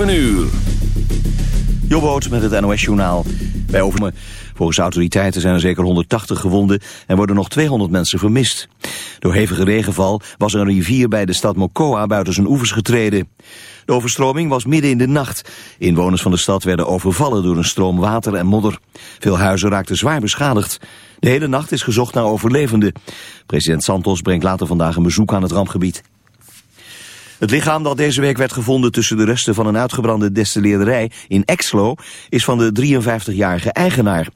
7 uur. Jobboot met het NOS-journaal. Bij Overme. Volgens autoriteiten zijn er zeker 180 gewonden en worden nog 200 mensen vermist. Door hevige regenval was een rivier bij de stad Mokoa buiten zijn oevers getreden. De overstroming was midden in de nacht. Inwoners van de stad werden overvallen door een stroom water en modder. Veel huizen raakten zwaar beschadigd. De hele nacht is gezocht naar overlevenden. President Santos brengt later vandaag een bezoek aan het rampgebied. Het lichaam dat deze week werd gevonden tussen de resten van een uitgebrande destilleerderij in Exlo is van de 53-jarige eigenaar.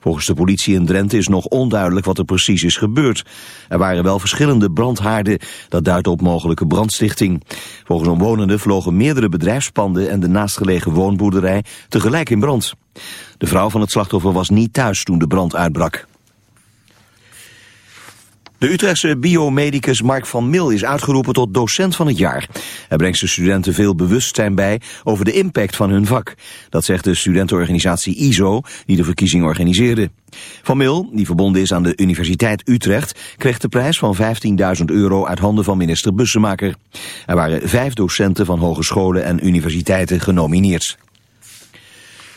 Volgens de politie in Drenthe is nog onduidelijk wat er precies is gebeurd. Er waren wel verschillende brandhaarden, dat duidt op mogelijke brandstichting. Volgens omwonenden vlogen meerdere bedrijfspanden en de naastgelegen woonboerderij tegelijk in brand. De vrouw van het slachtoffer was niet thuis toen de brand uitbrak. De Utrechtse biomedicus Mark van Mil is uitgeroepen tot docent van het jaar. Hij brengt zijn studenten veel bewustzijn bij over de impact van hun vak. Dat zegt de studentenorganisatie ISO, die de verkiezing organiseerde. Van Mil, die verbonden is aan de Universiteit Utrecht, kreeg de prijs van 15.000 euro uit handen van minister Bussemaker. Er waren vijf docenten van hogescholen en universiteiten genomineerd.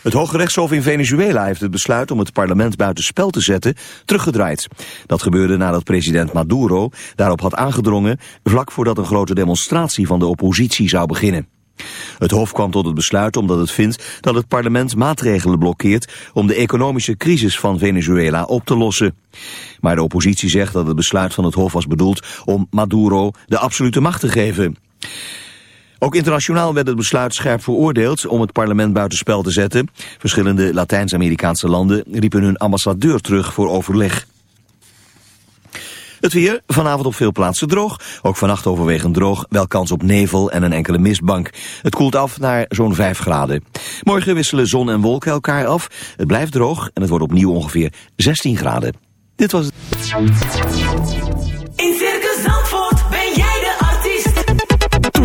Het Hoge Rechtshof in Venezuela heeft het besluit om het parlement buitenspel te zetten teruggedraaid. Dat gebeurde nadat president Maduro daarop had aangedrongen vlak voordat een grote demonstratie van de oppositie zou beginnen. Het Hof kwam tot het besluit omdat het vindt dat het parlement maatregelen blokkeert om de economische crisis van Venezuela op te lossen. Maar de oppositie zegt dat het besluit van het Hof was bedoeld om Maduro de absolute macht te geven. Ook internationaal werd het besluit scherp veroordeeld om het parlement buitenspel te zetten. Verschillende Latijns-Amerikaanse landen riepen hun ambassadeur terug voor overleg. Het weer, vanavond op veel plaatsen droog. Ook vannacht overwegend droog, wel kans op nevel en een enkele mistbank. Het koelt af naar zo'n 5 graden. Morgen wisselen zon en wolken elkaar af. Het blijft droog en het wordt opnieuw ongeveer 16 graden. Dit was het.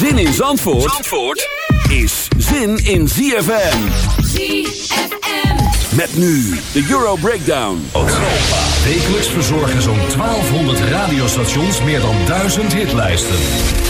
Zin in Zandvoort, Zandvoort is zin in ZFM. ZFM. Met nu de Euro Breakdown. Wekelijks verzorgen zo'n 1200 radiostations meer dan 1000 hitlijsten.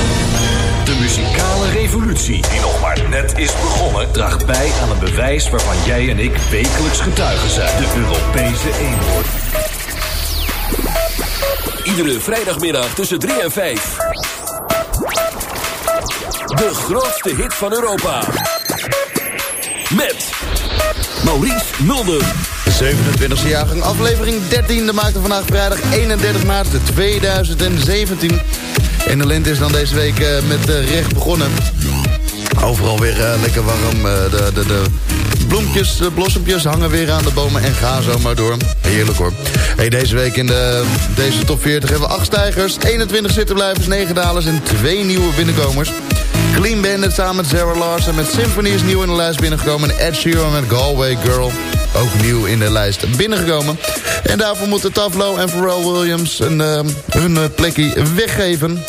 Muzikale revolutie, die nog maar net is begonnen, draagt bij aan een bewijs waarvan jij en ik wekelijks getuigen zijn. De Europese eenhoorn. Iedere vrijdagmiddag tussen 3 en 5. De grootste hit van Europa. Met Maurice Mulder. 27e jaargang, aflevering 13. De maakte vandaag vrijdag 31 maart 2017. En de lente is dan deze week uh, met recht begonnen. Overal weer uh, lekker warm. de, de, de bloempjes, de blossempjes hangen weer aan de bomen en gaan zo maar door. Heerlijk hoor. Hey, deze week in de, deze top 40 hebben we 8 stijgers, 21 zittenblijvers, 9 dalers en 2 nieuwe binnenkomers. Clean Bandit samen met Sarah Larsen met Symphony is nieuw in de lijst binnengekomen. En Ed Sheeran met Galway Girl ook nieuw in de lijst binnengekomen. En daarvoor moeten Tavlo en Pharrell Williams een, uh, hun plekje weggeven.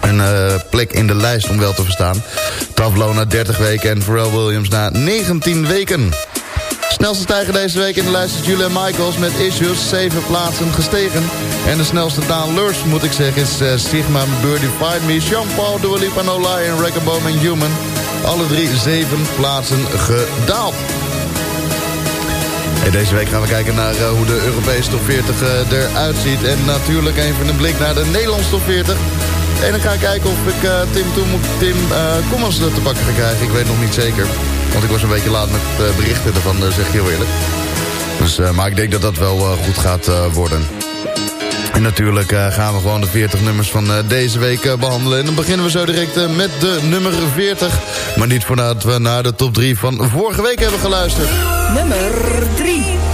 Een uh, plek in de lijst om wel te verstaan. Tavlo na 30 weken en Pharrell Williams na 19 weken. Snelste stijger deze week in de lijst is Julia Michaels met Issues. 7 plaatsen gestegen. En de snelste downlurs moet ik zeggen is uh, Sigma, Birdie Fight Me, Jean-Paul, Dua Lipa, No en Reckenboom en Human. Alle drie 7 plaatsen gedaald. En deze week gaan we kijken naar uh, hoe de Europese top 40 uh, eruit ziet. En natuurlijk even een blik naar de Nederlandse top 40. En dan ga ik kijken of ik uh, Tim, Tim, Tim Kommers te pakken ga krijgen. Ik weet nog niet zeker. Want ik was een beetje laat met berichten ervan, zeg ik heel eerlijk. Dus, maar ik denk dat dat wel goed gaat worden. En natuurlijk uh, gaan we gewoon de 40 nummers van uh, deze week uh, behandelen. En dan beginnen we zo direct met de nummer 40. Maar niet voordat we naar de top 3 van vorige week hebben geluisterd. Nummer 3.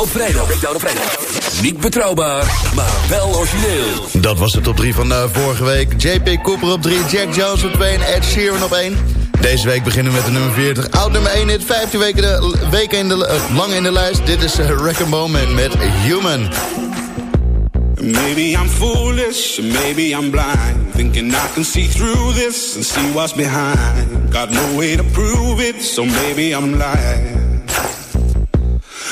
op vrijdag. Breakdown op vrijdag. Niet betrouwbaar, maar wel origineel. Dat was de top 3 van uh, vorige week. JP Cooper op 3, Jack Jones op 2 en Ed Sheeran op 1. Deze week beginnen we met de nummer 40. Oud nummer 1 hit, 15 weken, de, weken in de, uh, lang in de lijst. Dit is uh, Wreck Moment met Human. Maybe I'm foolish, maybe I'm blind. Thinking I can see through this and see what's behind. Got no way to prove it, so maybe I'm lying.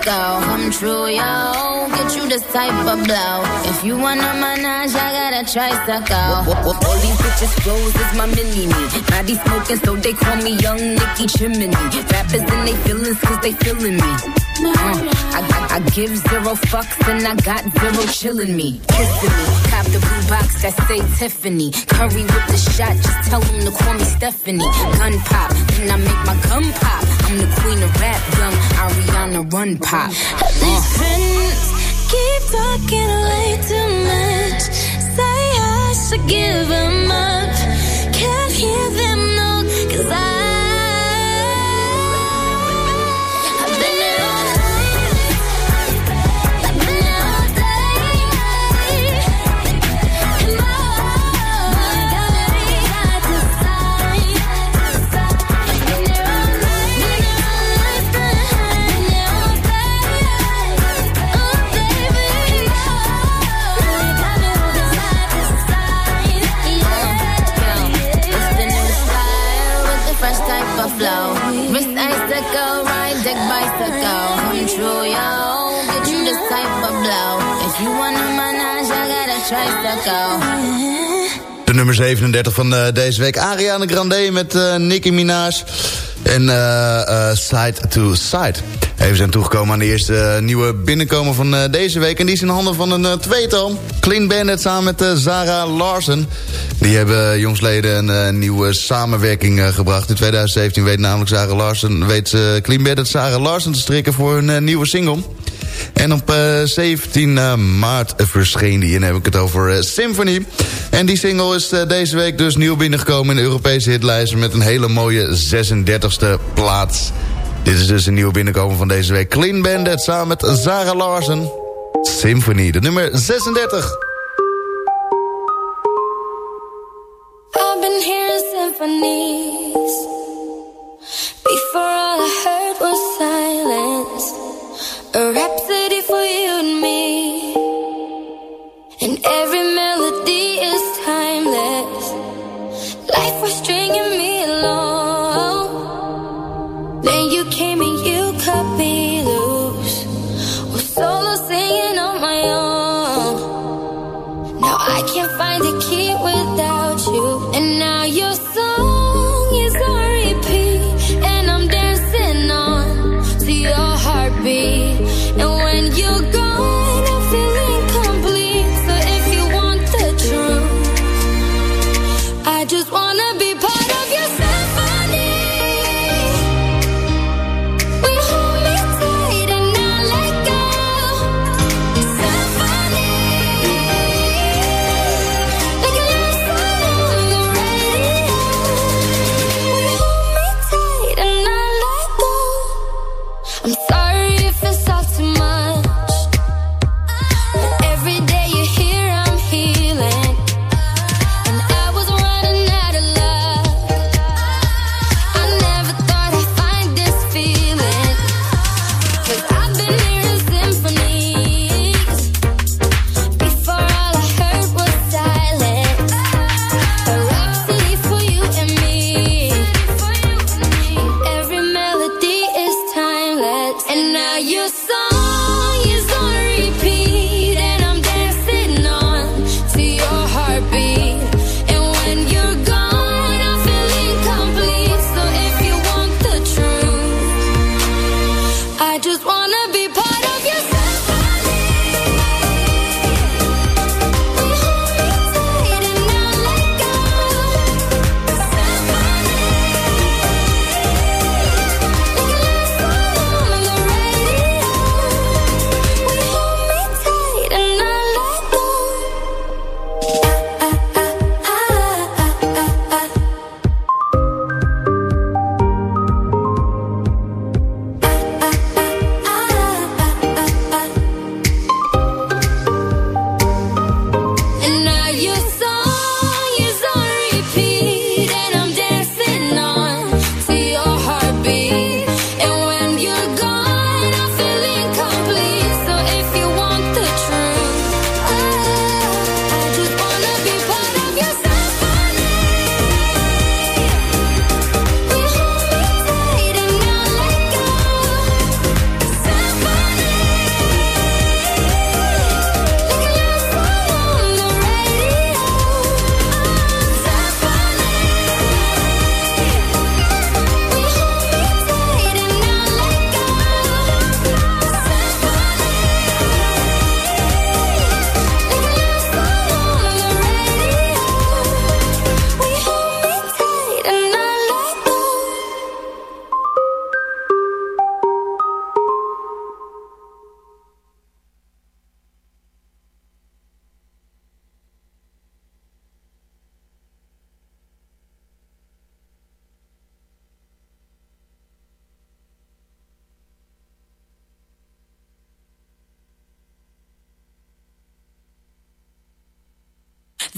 bicycle. Come true, yo. Get you this type of blow. If you wanna manage, I got a tricycle. All these bitches flows is my mini me. Body smoking, so they call me Young Nicky Chimney. Rappers and they feelings, cause they feeling me. Uh, I, I, I give zero fucks and I got zero chillin' me. Kissing me. Cop the blue box that say Tiffany. Curry with the shot, just tell them to call me Stephanie. Gun pop, then I make my gun pop. I'm the queen of rap, Ariana Run Pop. These friends keep talking way too much. Say I should give them up. Can't hear them no, De nummer 37 van eh, deze week. Ariana Grande met eh Nicki Minaj. En eh, Side to Side. Even zijn toegekomen aan de eerste nieuwe binnenkomer van deze week. En die is in handen van een tweetal. Clean Bandit samen met Zara Larsen. Die hebben jongsleden een nieuwe samenwerking gebracht. In 2017 weet namelijk Zara Larsen, weet Clean Bandit Zara Larsen te strikken voor eh, nieuwe single. En op eh, 17 eh, maart verscheen die. En dan heb ik het over eh, Symphony. En die single is eh, deze week dus nieuw binnengekomen in de Europese hitlijsten... met een hele mooie 36e plaats. Dit is dus een nieuwe binnenkomen van deze week. Clean Bandit samen met Zara Larsen. Symphony, de nummer 36. I've been. Before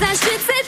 zaszczycę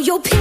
有品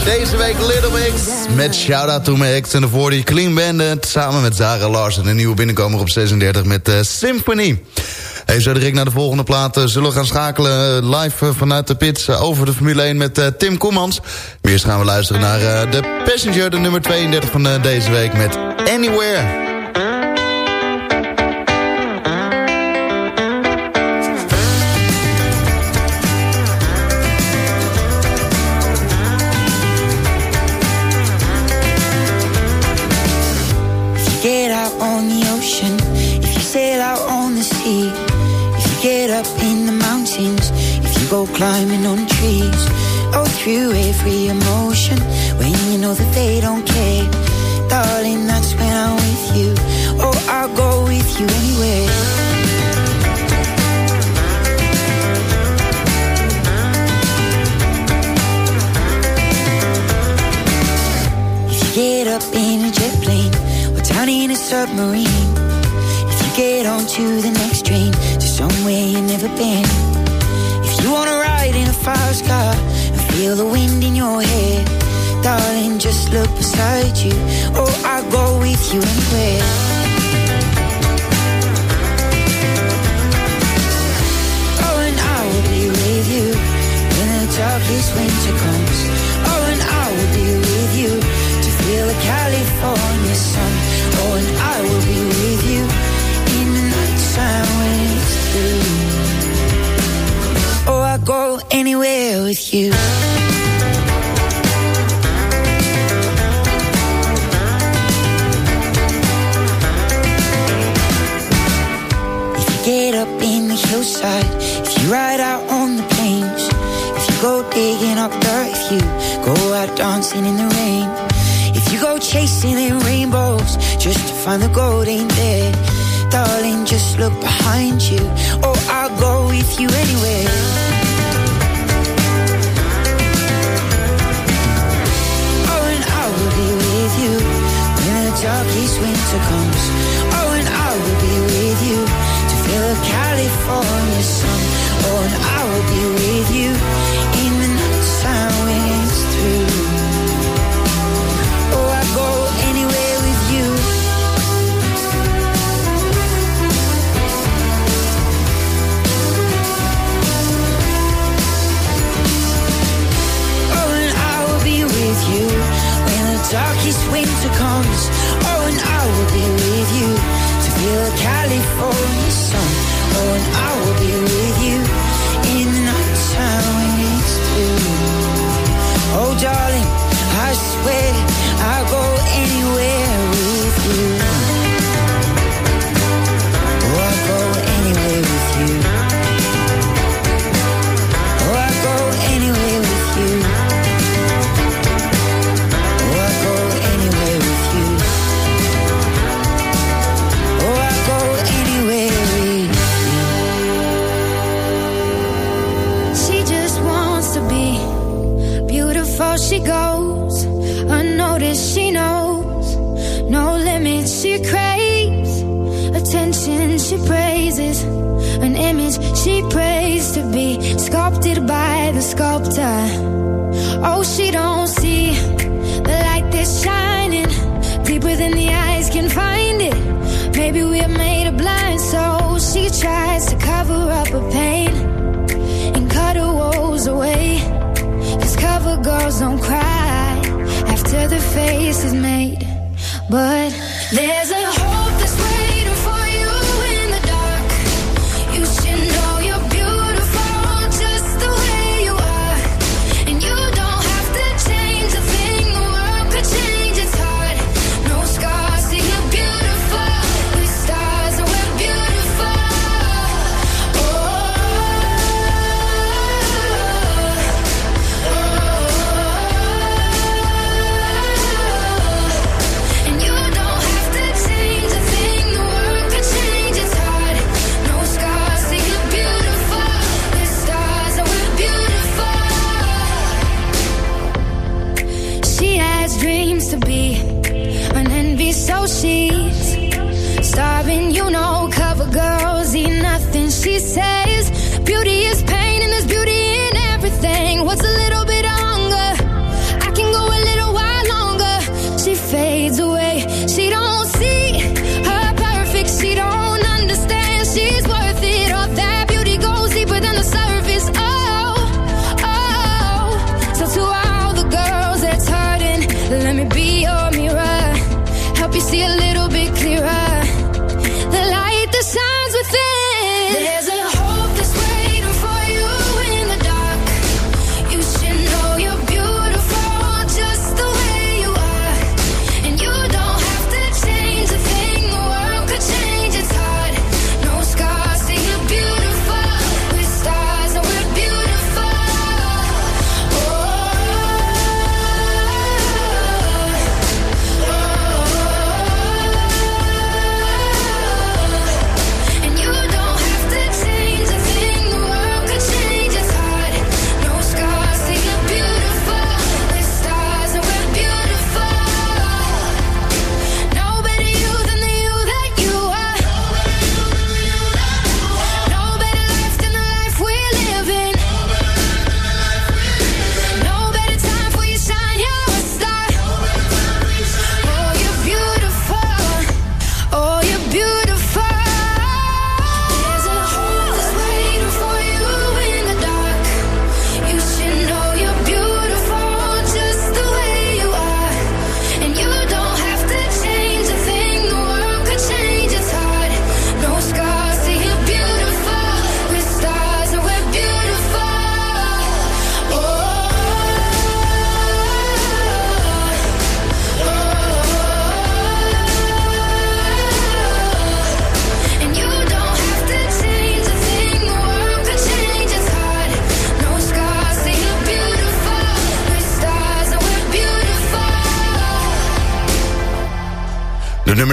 deze week, Little Mix. Met shout-out to my ex en de 40 Clean Bandit. Samen met Zara Larsen, een nieuwe binnenkomer op 36 met uh, Symphony. Hey, zo direct naar de volgende plaat uh, zullen we gaan schakelen live vanuit de pits over de Formule 1 met Tim Koemans. Eerst gaan we luisteren naar de Passenger, de nummer 32 van deze week met Anywhere. Go climbing on trees. Oh, through every emotion when you know that they don't care. Darling, that's when I'm with you. Oh, I'll go with you anywhere. If you get up in a jet plane in a submarine, if you get on to the next train to somewhere you've never been If you wanna ride in a fast car and feel the wind in your hair. Darling, just look beside you. Oh, I'll go with you anywhere. Oh, and I will be with you when the darkest winter comes. Oh, and I will be with you to feel the California sun. Dancing in the rain, if you go chasing in rainbows just to find the gold ain't there. Darling, just look behind you. Oh, I'll go with you anywhere. Oh, and I will be with you When the darkest winter comes. Oh, and I will be with you to feel the California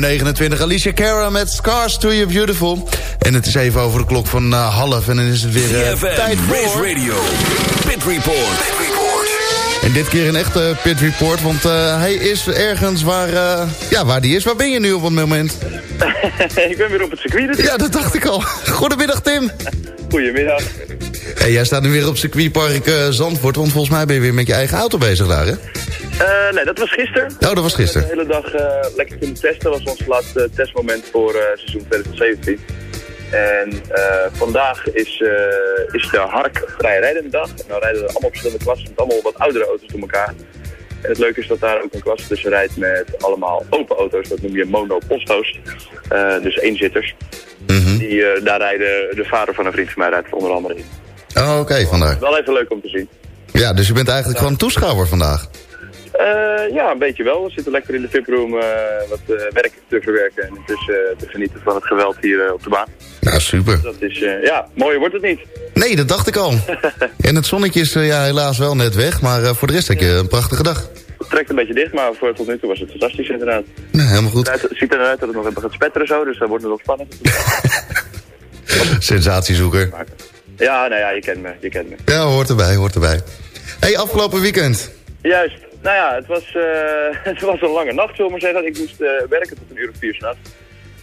29, Alicia Cara met Scars to You Beautiful. En het is even over de klok van eh, half en dan is het weer eh, tijd Race voor... Radio, Pit Report. En dit keer een echte pit report, want eh, hij is ergens waar... eh, ja, waar die is. Waar ben je nu op het moment? ik ben weer op het circuit. Ja, dat dacht ik al. Goedemiddag, Tim. Goedemiddag. Hey, jij staat nu weer op circuitpark eh, Zandvoort, want volgens mij ben je weer met je eigen auto bezig daar, hè? Eh, nee, dat was gisteren. Oh, dat was gisteren. De hele dag eh, lekker kunnen testen. Dat was ons laatste testmoment voor eh, seizoen 2017. En vandaag is, is de Hark vrij rijdende dag. En dan rijden we allemaal verschillende klassen met allemaal wat oudere auto's door elkaar. En het leuke is dat daar ook een klasse tussen rijdt met allemaal open auto's. Dat noem je monoposto's. Dus eenzitters. Die, eh, daar rijden de vader van een vriend van mij rijdt onder andere in. Oh, oké, vandaar. Wel even leuk om te zien. Ja, dus je bent eigenlijk gewoon toeschouwer vandaag. Eh, ja, een beetje wel. We zitten lekker in de VIP-room eh, wat eh, werk te verwerken en dus te genieten van het geweld hier op de baan. Nou, super. Dat is, ja, mooier wordt het niet. Nee, dat dacht ik al. en het zonnetje is ja, helaas wel net weg, maar voor de rest heb je een prachtige dag. Het trekt een beetje dicht, maar voor tot nu toe was het fantastisch inderdaad. Nee, helemaal goed. Het ziet eruit dat het nog even gaat spetteren zo, dus dat wordt het nog spannend. Sensatiezoeker. ja, nou ja, je kent me, je kent me. Ja, hoort erbij, hoort erbij. hey, afgelopen weekend. Juist. Nou ja, het was, eh, het was een lange nacht, zullen we maar zeggen. Ik moest eh, werken tot een uur of vier s'nachts.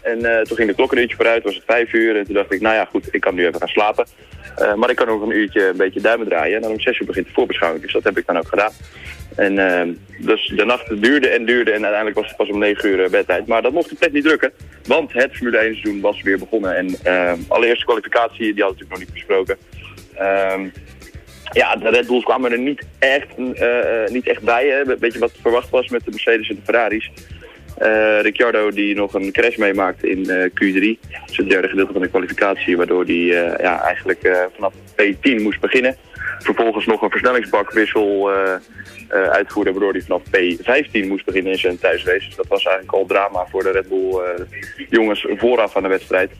En eh, toen ging de klok een uurtje vooruit, was het vijf uur. En toen dacht ik, nou ja, goed, ik kan nu even gaan slapen. Maar ik kan ook een uurtje een beetje duimen draaien. En dan om zes uur begint de voorbeschouwing, dus dat heb ik dan ook gedaan. En eh, dus de nacht duurde en duurde en uiteindelijk was het pas om negen uur bedtijd. Maar dat mocht ik net niet drukken, want het Formule 1 seizoen was weer begonnen. En uh, allereerste kwalificatie, die we natuurlijk nog niet besproken. Ja, de Red Bulls kwamen er niet echt, eh, eh, niet echt bij. Hè. Een beetje wat verwacht was met de Mercedes en de Ferraris. Eh, Ricciardo die nog een crash meemaakte in eh, Q3. Dus het derde gedeelte van de kwalificatie. Waardoor hij ja, eigenlijk vanaf P10 moest beginnen. Vervolgens nog een versnellingsbakwissel eh, eh, uitvoerde. Waardoor hij vanaf P15 moest beginnen in zijn thuisrace. Dus dat was eigenlijk al drama voor de Red Bull eh, jongens vooraf aan de wedstrijd.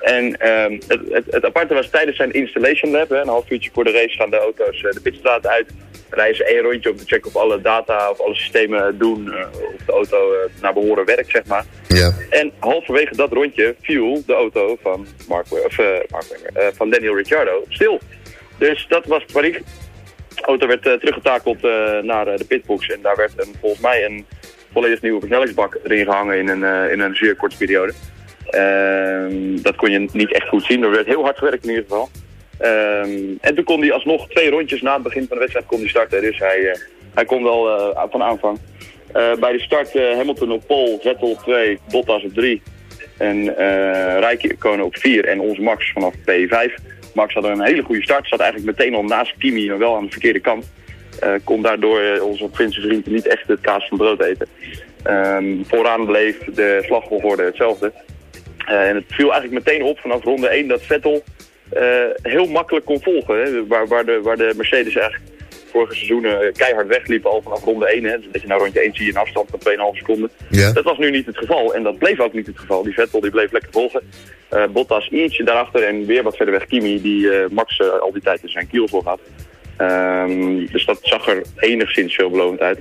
En ehm, het, het, het aparte was tijdens zijn installation lab. Hè, een half uurtje voor de race gaan de auto's de pitstraat uit. Rijden ze één rondje om te checken of alle data of alle systemen doen. of de auto naar behoren werkt, zeg maar. Ja. En halverwege dat rondje viel de auto van, Mark, of, Mark van Daniel Ricciardo stil. Dus dat was paniek. Auto werd eh, teruggetakeld eh, naar eh, de pitbox. En daar werd volgens mij een volledig nieuwe versnellingsbak erin gehangen in een, in een zeer korte periode. Ehm, dat kon je niet echt goed zien. Er werd heel hard gewerkt in ieder geval. Ehm, en toen kon hij alsnog twee rondjes na het begin van de wedstrijd kon hij starten. Dus hij, hij kon wel eh, van aanvang. Bij de start Hamilton op pole, Vettel op 2, Bottas op 3. En eh Rijkonen op 4 en ons Max vanaf P5. Max had een hele goede start, zat eigenlijk meteen al naast Kimi, maar wel aan de verkeerde kant. Eh, kon daardoor eh, onze Finse vrienden niet echt het kaas van brood eten. Ehm, vooraan bleef de slagvolgorde hetzelfde. Eh, en het viel eigenlijk meteen op vanaf ronde 1 dat Vettel heel makkelijk kon volgen. Hè? Waar, waar, de, waar de Mercedes eigenlijk vorige seizoenen eh, keihard wegliep al vanaf ronde 1. Hè? Dus dat je nou rondje 1 zie je een afstand van 2,5 seconden. Ja. Dat was nu niet het geval en dat bleef ook niet het geval. Die Vettel die bleef lekker volgen. Eh, Bottas ietsje daarachter en weer wat verder weg Kimi die eh, Max al die tijd in zijn kiel voor had. Ehm, dus dat zag er enigszins veelbelovend uit.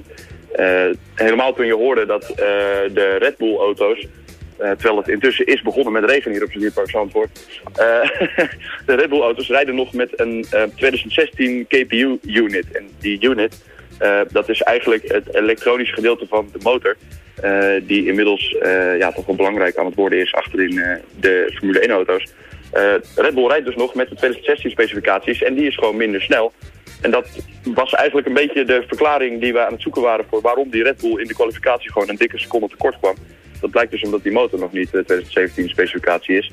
Helemaal toen je hoorde dat de Red Bull auto's eh, terwijl het intussen is begonnen met regen hier op Circuitpark Zandvoort. Eh, de Red Bull auto's rijden nog met een eh, 2016 KPU unit. En die unit, eh, dat is eigenlijk het elektronische gedeelte van de motor. eh, die inmiddels eh, ja, toch wel belangrijk aan het worden is achterin eh, de Formule 1 auto's. Eh, Red Bull rijdt dus nog met de 2016 specificaties en die is gewoon minder snel. En dat was eigenlijk een beetje de verklaring die we aan het zoeken waren voor waarom die Red Bull in de kwalificatie gewoon een dikke seconde tekort kwam. Dat blijkt dus omdat die motor nog niet de 2017 specificatie is.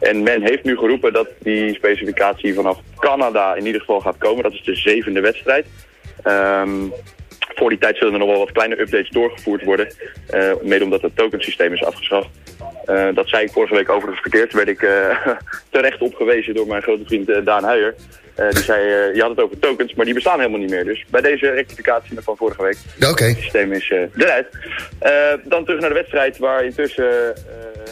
En men heeft nu geroepen dat die specificatie vanaf Canada in ieder geval gaat komen. Dat is de zevende wedstrijd. Ehm, voor die tijd zullen er nog wel wat kleine updates doorgevoerd worden. eh, mede omdat het tokensysteem is afgeschaft. Eh, dat zei ik vorige week overigens verkeerd. Werd ik eh, terecht opgewezen door mijn grote vriend eh, Daan Huijer. Eh, die zei, eh, je had het over tokens, maar die bestaan helemaal niet meer. Dus bij deze rectificatie van vorige week, Oké. het systeem is eh, eruit. Dan terug naar de wedstrijd waar intussen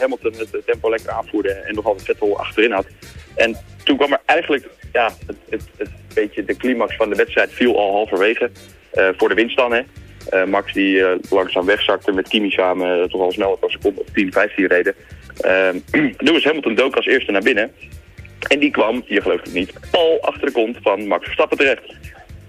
Hamilton het tempo lekker aanvoerde en nog altijd Vettel achterin had. En toen kwam er eigenlijk, ja, het, het, het beetje de climax van de wedstrijd viel al halverwege. Voor de winst dan, hè. Max die langzaam wegzakte met Kimi samen, toch al snel op een seconde of 10, 15 reden. Lewis Hamilton dook als eerste naar binnen. En die kwam, je gelooft het niet, al achter de kont van Max Verstappen terecht.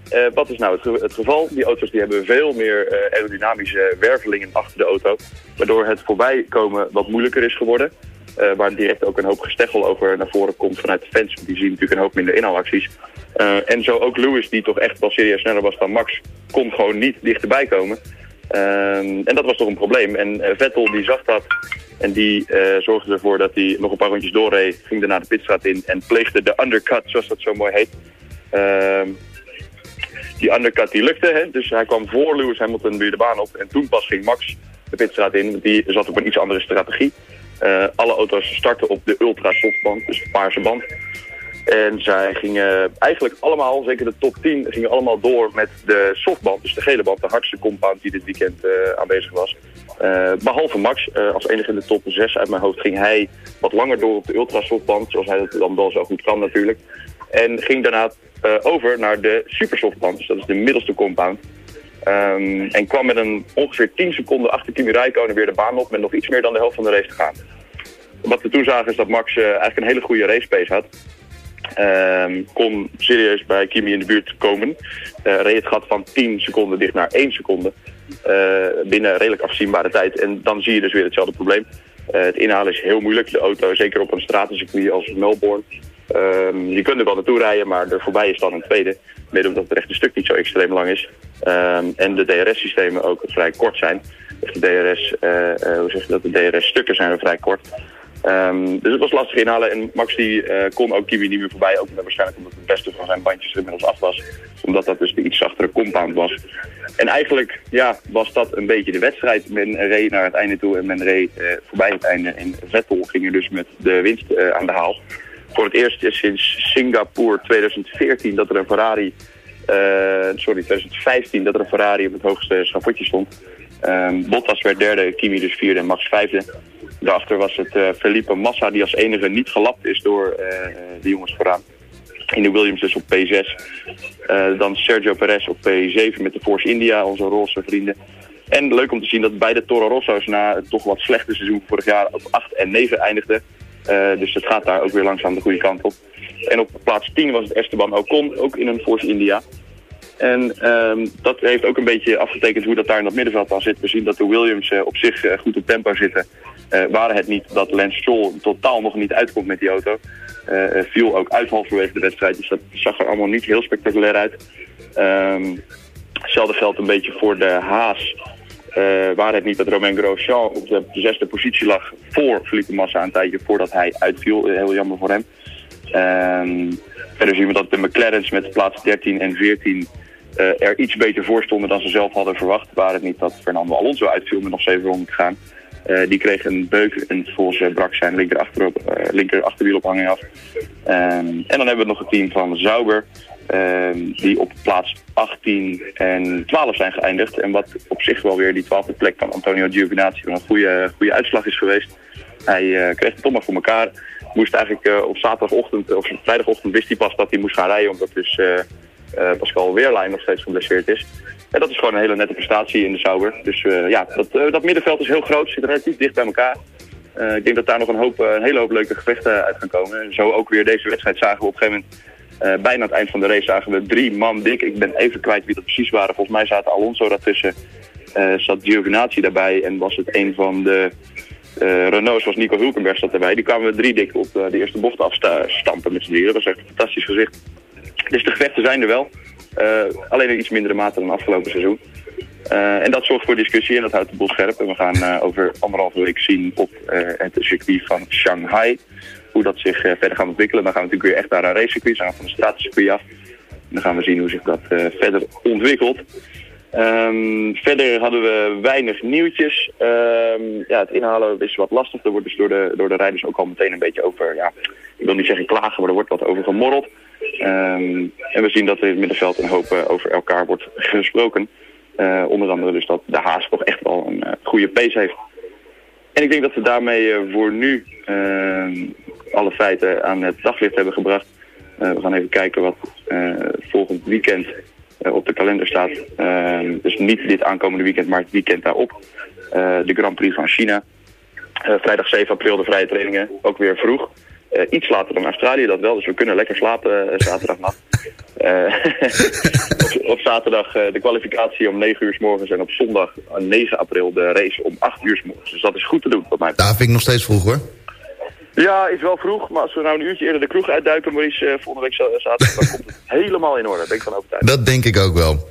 Eh, wat is nou het, het geval? Die auto's die hebben veel meer eh, aerodynamische wervelingen achter de auto. Waardoor het voorbijkomen wat moeilijker is geworden. Eh, waar direct ook een hoop gesteggel over naar voren komt vanuit de fans. Die zien natuurlijk een hoop minder inhaalacties. En zo ook Lewis, die toch echt wel serieus sneller was dan Max, kon gewoon niet dichterbij komen. Ehm, en dat was toch een probleem. En eh, Vettel die zag dat en die eh, zorgde ervoor dat hij nog een paar rondjes doorreed. Ging daarna de pitstraat in en pleegde de undercut, zoals dat zo mooi heet. Ehm, die undercut die lukte, hè? dus hij kwam voor Lewis Hamilton weer de baan op. En toen pas ging Max de pitstraat in, want die zat op een iets andere strategie. Eh, alle auto's starten op de ultra softband, dus de paarse band. En zij gingen eigenlijk allemaal, zeker de top 10, gingen allemaal door met de softband, dus de gele band, de hardste compound die dit weekend eh, aanwezig was. Eh, behalve Max, eh, als enige in de top 6 uit mijn hoofd, ging hij wat langer door op de ultra softband, zoals hij dat dan wel zo goed kan natuurlijk. En ging daarna over naar de super softband, dus dat is de middelste compound. Ehm, en kwam met een ongeveer 10 seconden achter Kimi Räikkönen weer de baan op met nog iets meer dan de helft van de race te gaan. Wat we toen zagen is dat Max eigenlijk een hele goede race pace had. Ehm, kon serieus bij Kimi in de buurt komen. Eh reed het gat van 10 seconden dicht naar 1 seconde. eh, binnen redelijk afzienbare tijd. En dan zie je dus weer hetzelfde probleem. Eh, het inhalen is heel moeilijk. De auto, zeker op een stratencircuit als Melbourne. Ehm, je kunt er wel naartoe rijden, maar er voorbij is dan een tweede. Mede omdat het rechte stuk niet zo extreem lang is. Ehm, en de DRS-systemen ook vrij kort zijn. Dus de DRS, hoe zeg je dat? De DRS-stukken zijn vrij kort. Ehm, dus het was lastig inhalen en Max die eh, kon ook Kimi niet meer voorbij. Ook waarschijnlijk omdat het beste van zijn bandjes inmiddels af was. Omdat dat dus de iets zachtere compound was. En eigenlijk ja, was dat een beetje de wedstrijd. Men reed naar het einde toe en men reed eh, voorbij het einde. En Vettel ging er dus met de winst eh, aan de haal. Voor het eerst sinds Singapore 2014 dat er een Ferrari... sorry, 2015 dat er een Ferrari op het hoogste schavotje stond. Ehm, Bottas werd derde, Kimi dus vierde en Max vijfde. Daarachter was het eh, Felipe Massa die als enige niet gelapt is door eh, de jongens vooraan. In de Williams dus op P6. Eh, dan Sergio Perez op P7 met de Force India, onze roze vrienden. En leuk om te zien dat beide Toro Rosso's na het toch wat slechte seizoen vorig jaar op 8 en 9 eindigden. Dus het gaat daar ook weer langzaam de goede kant op. En op plaats 10 was het Esteban Ocon, ook in een Force India. En ehm, dat heeft ook een beetje afgetekend hoe dat daar in dat middenveld aan zit. We zien dat de Williams op zich goed op tempo zitten. Eh waren het niet dat Lance Stroll totaal nog niet uitkomt met die auto. Eh, eh, viel ook uit halverwege de wedstrijd, dus dat zag er allemaal niet heel spectaculair uit. Ehm, hetzelfde geldt een beetje voor de Haas. Eh waar het niet dat Romain Grosjean op de zesde positie lag voor Felipe Massa een tijdje voordat hij uitviel. Heel jammer voor hem. Ehm, verder zien we dat de McLaren's met plaats 13 en 14 eh, er iets beter voor stonden dan ze zelf hadden verwacht. Waar het niet dat Fernando Alonso uitviel met nog 7 ronden te gaan. Eh, die kreeg een beuk en volgens brak zijn linker, achterop, eh, linker af. Ehm, en dan hebben we nog het team van Zauber. ehm, die op plaats 18 en 12 zijn geëindigd. En wat op zich wel weer die 12e plek van Antonio Giovinazzi een goede, goede uitslag is geweest. Hij eh, kreeg het toch maar voor elkaar. Moest eigenlijk op zaterdagochtend, of vrijdagochtend wist hij pas dat hij moest gaan rijden. Omdat dus Pascal Weerlijn nog steeds geblesseerd is. En dat is gewoon een hele nette prestatie in de Sauber. Dus eh, ja, dat, eh, dat middenveld is heel groot, zit relatief dicht bij elkaar. Eh, ik denk dat daar nog een, hoop, een hele hoop leuke gevechten uit gaan komen. En zo ook weer deze wedstrijd zagen we op een gegeven moment... bijna aan het eind van de race zagen we drie man dik. Ik ben even kwijt wie dat precies waren. Volgens mij zaten Alonso daartussen. eh zat Giovinazzi daarbij. En was het een van de Renaults, was Nico Hulkenberg zat erbij. Die kwamen we drie dik op de eerste bocht afstampen met z'n drieën. Dat was echt een fantastisch gezicht. Dus de gevechten zijn er wel. Eh, alleen in iets mindere mate dan afgelopen seizoen. Eh, en dat zorgt voor discussie en dat houdt de boel scherp. En we gaan eh, over anderhalve week zien op het circuit van Shanghai hoe dat zich verder gaat ontwikkelen. Dan gaan we natuurlijk weer echt naar een racecircuit, gaan we van de stratencircuit af. En dan gaan we zien hoe zich dat verder ontwikkelt. Ehm, verder hadden we weinig nieuwtjes. Ehm, ja, het inhalen is wat lastig. Er wordt dus door de, door de rijders ook al meteen een beetje over, ja, ik wil niet zeggen klagen, maar er wordt wat over gemorreld. Ehm, en we zien dat er in het middenveld een hoop eh, over elkaar wordt gesproken. Eh, onder andere dus dat de Haas toch echt wel een eh, goede pace heeft. En ik denk dat we daarmee voor nu ehm, alle feiten aan het daglicht hebben gebracht. We gaan even kijken wat volgend weekend op de kalender staat. Ehm, dus niet dit aankomende weekend, maar het weekend daarop. De Grand Prix van China. Vrijdag 7 april de vrije trainingen, ook weer vroeg. Eh, iets later dan Australië, dat wel. Dus we kunnen lekker slapen eh, zaterdagnacht. Eh, op, op zaterdag de kwalificatie om 9 uur s morgens. En op zondag eh, 9 april de race om 8 uur s morgens. Dus dat is goed te doen, wat mij. Daar vind ik nog steeds vroeg hoor. Ja, is wel vroeg. Maar als we nou een uurtje eerder de kroeg uitduiken, Maurice, eh, volgende week za- zaterdag, dan komt het helemaal in orde. Ben ik van overtuigd. Dat denk ik ook wel.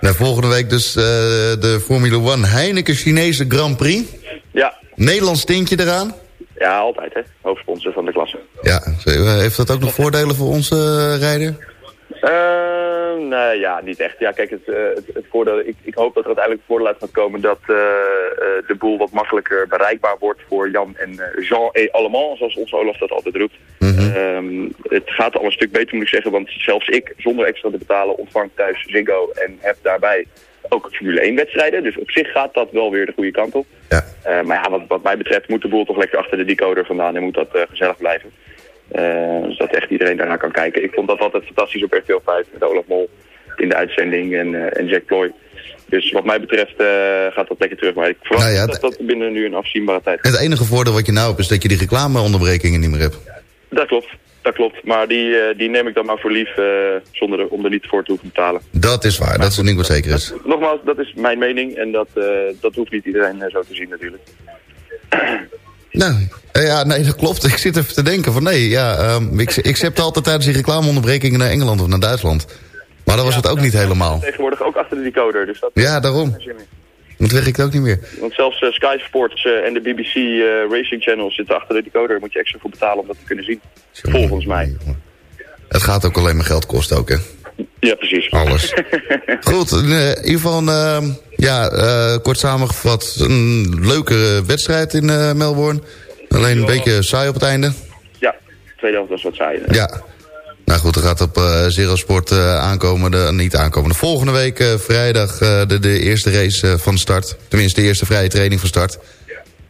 nou, volgende week dus de Formule 1 Heineken Chinese Grand Prix. Ja. Nederlands tintje eraan. Ja, altijd hè. Hoofdsponsor van. Ja, eh, heeft dat ook nog voordelen voor onze eh, rijder? Eh, nee, ja, niet echt. Ja, kijk, het, het, het voordeel, ik, ik hoop dat er uiteindelijk het voordeel uit gaat komen dat de boel wat makkelijker bereikbaar wordt voor Jan en Jean et Allemand, zoals onze Olaf dat altijd roept. Ehm, het gaat al een stuk beter, moet ik zeggen, want zelfs ik, zonder extra te betalen, ontvang thuis Ziggo en heb daarbij ook Formule 1 wedstrijden. Dus op zich gaat dat wel weer de goede kant op. Ja. Maar ja, wat, wat mij betreft moet de boel toch lekker achter de decoder vandaan en moet dat gezellig blijven. Eh, zodat echt iedereen daarna kan kijken. Ik vond dat altijd fantastisch op RTL 5 met Olaf Mol in de uitzending en, eh, en Jack Ploy. Dus wat mij betreft eh, gaat dat lekker terug. Maar ik verwacht Nou ja, dat dat binnen nu een afzienbare tijd Het enige voordeel wat je nou hebt is dat je die reclameonderbrekingen niet meer hebt. Dat klopt, dat klopt. Maar die, die neem ik dan maar voor lief zonder er, om er niet voor te hoeven betalen. Dat is waar, dat is ding wat zeker is. Nogmaals, dat is mijn mening en dat, dat hoeft niet iedereen zo te zien natuurlijk. Nou, eh, ja, nee, dat klopt. Ik zit even te denken van nee, ja, ehm, ik, ik zepte altijd tijdens die reclameonderbrekingen naar Engeland of naar Duitsland. Maar dat was het ook niet helemaal. Tegenwoordig ook achter de decoder. Dus dat Ja, daarom. Dat ik ook niet meer. Want zelfs eh, Sky Sports eh, en de BBC Racing Channel zitten achter de decoder. Daar moet je extra voor betalen om dat te kunnen zien. Volgens mij. Het gaat ook alleen maar geld kosten ook, hè? Ja, precies. Alles. Goed, in ieder geval een, ehm, ja, eh, kort samengevat een leuke wedstrijd in eh, Melbourne. Alleen een beetje saai op het einde. Ja, de tweede helft was wat saai. hè. Ja. Nou goed, er gaat op eh Zero Sport aankomende, niet aankomende, volgende week vrijdag de, de eerste race van start. Tenminste, de eerste vrije training van start.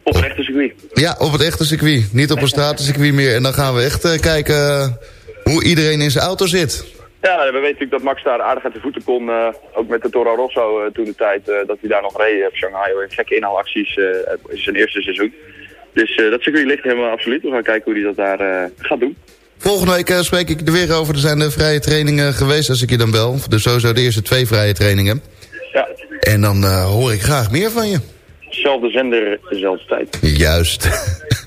Op het echte circuit. Ja, op het echte circuit. Niet op een stratencircuit meer. En dan gaan we echt kijken hoe iedereen in zijn auto zit. Ja, we weten natuurlijk dat Max daar aardig uit de voeten kon. eh, ook met de Toro Rosso eh, toen de tijd eh, dat hij daar nog reed op Shanghai. hoor. Gekke inhaalacties in zijn eerste seizoen. Dus dat circuit ligt helemaal absoluut. We gaan kijken hoe hij dat daar gaat doen. Volgende week spreek ik er weer over. Er zijn de vrije trainingen geweest als ik je dan bel. Dus sowieso de eerste twee vrije trainingen. Ja, En dan hoor ik graag meer van je. zelfde zender, dezelfde tijd. Juist.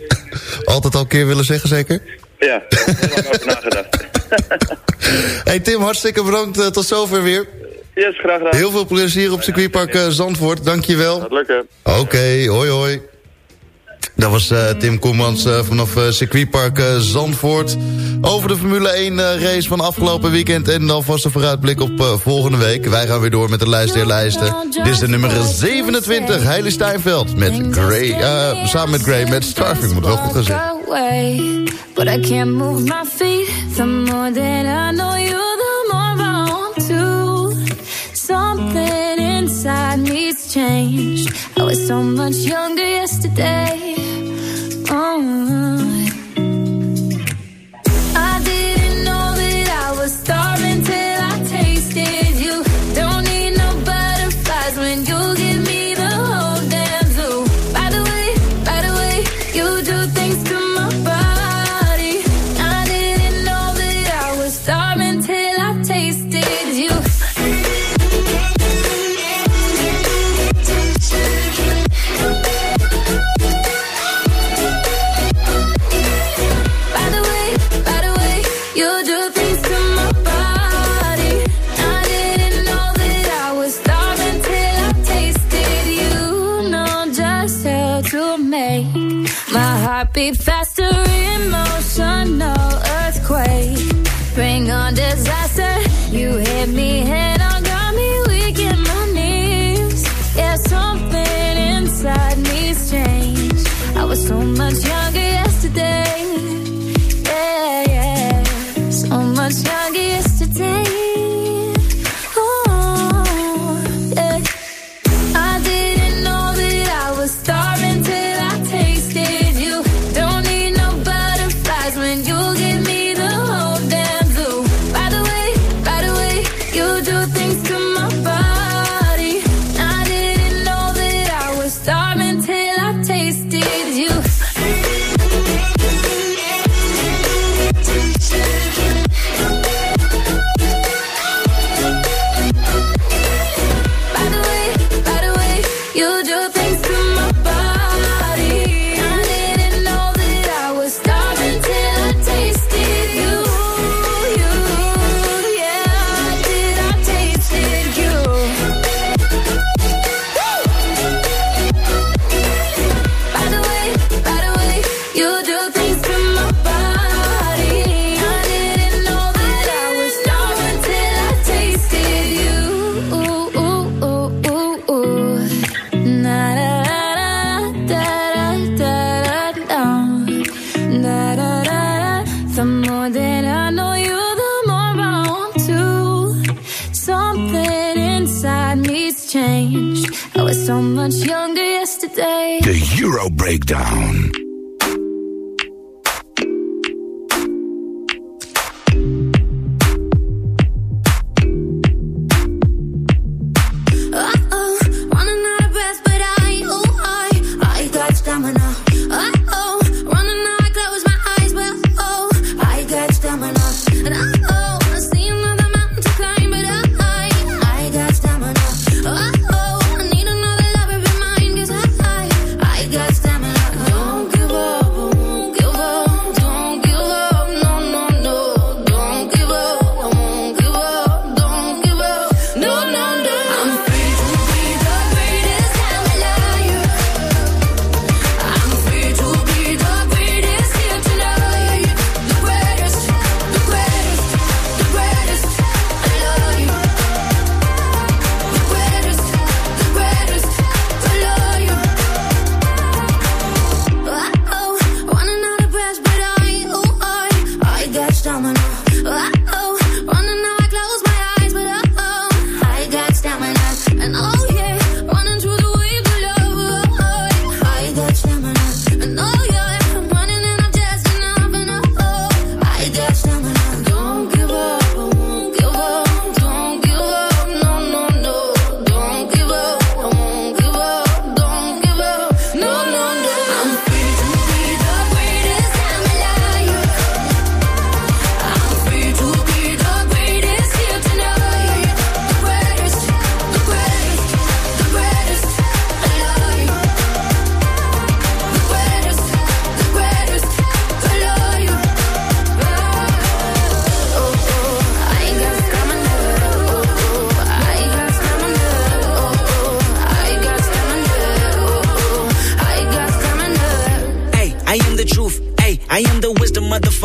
Altijd al een keer willen zeggen, zeker? Ja, daar heb ik heel lang over nagedacht. Hey Tim, hartstikke bedankt. eh, tot zover weer. Yes, graag gedaan. Heel veel plezier op circuitpark eh, Zandvoort. Dank je wel. Gaat lukken. Oké, hoi hoi. Dat was eh, Tim Koemans eh, vanaf uh, circuitpark Zandvoort. Over de Formule 1 race van afgelopen weekend. En dan vast een vooruitblik op volgende week. Wij gaan weer door met de lijst der lijsten. Dit is de nummer 27, Heili Steinveld. Met Gray, samen met Gray, met Starving. Moet wel goed gaan Something inside changed. I was so much yesterday. Oh. Be fast Euro Breakdown.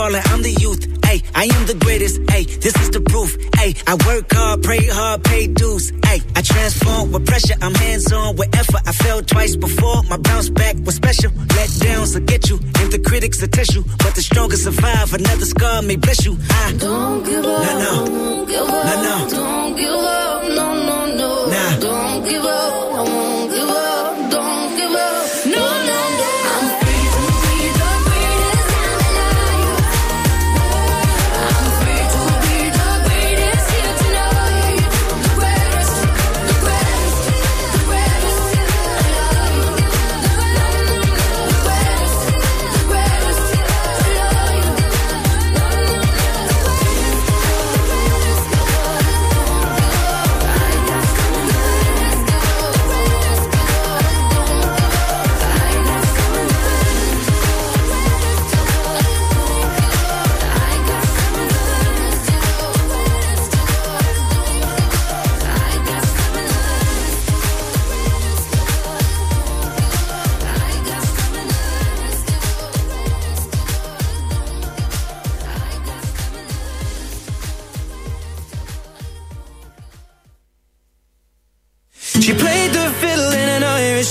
Falling, I'm the youth. Ay, I am the greatest. Ay, this is the proof. Ay, I work hard, pray hard, pay dues. Ay, I transform with pressure. I'm hands on with effort. I fell twice before. My bounce back was special. Let downs will get you. If the critics will test you, but the strongest survive. Another scar may bless you. I Don't give up. No, no. Don't give up. No, no. Don't give up. No, no, no. Nah. Don't give up. I won't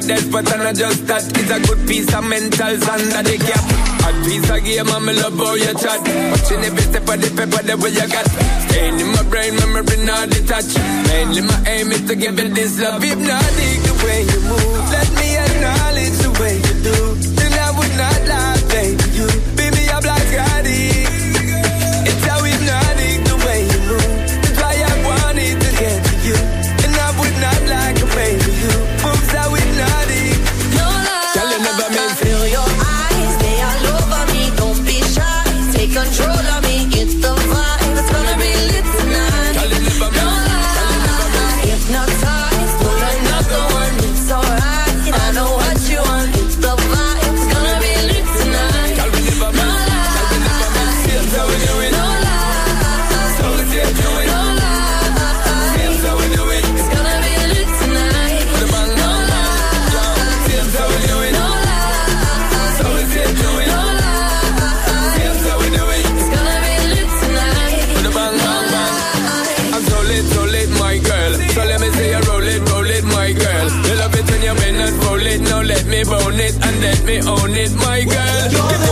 Death, but I'm not just that. It's a good piece of mental under the cap. A piece of game, I'm love how you chat. Watching every step of the paper, the way you got. Staying in my brain, memory not detached. Mainly my aim is to give you this love. Hypnotic the way you move. Let me acknowledge the way you do. Then I would not lie, postpone it and let me own it, my girl.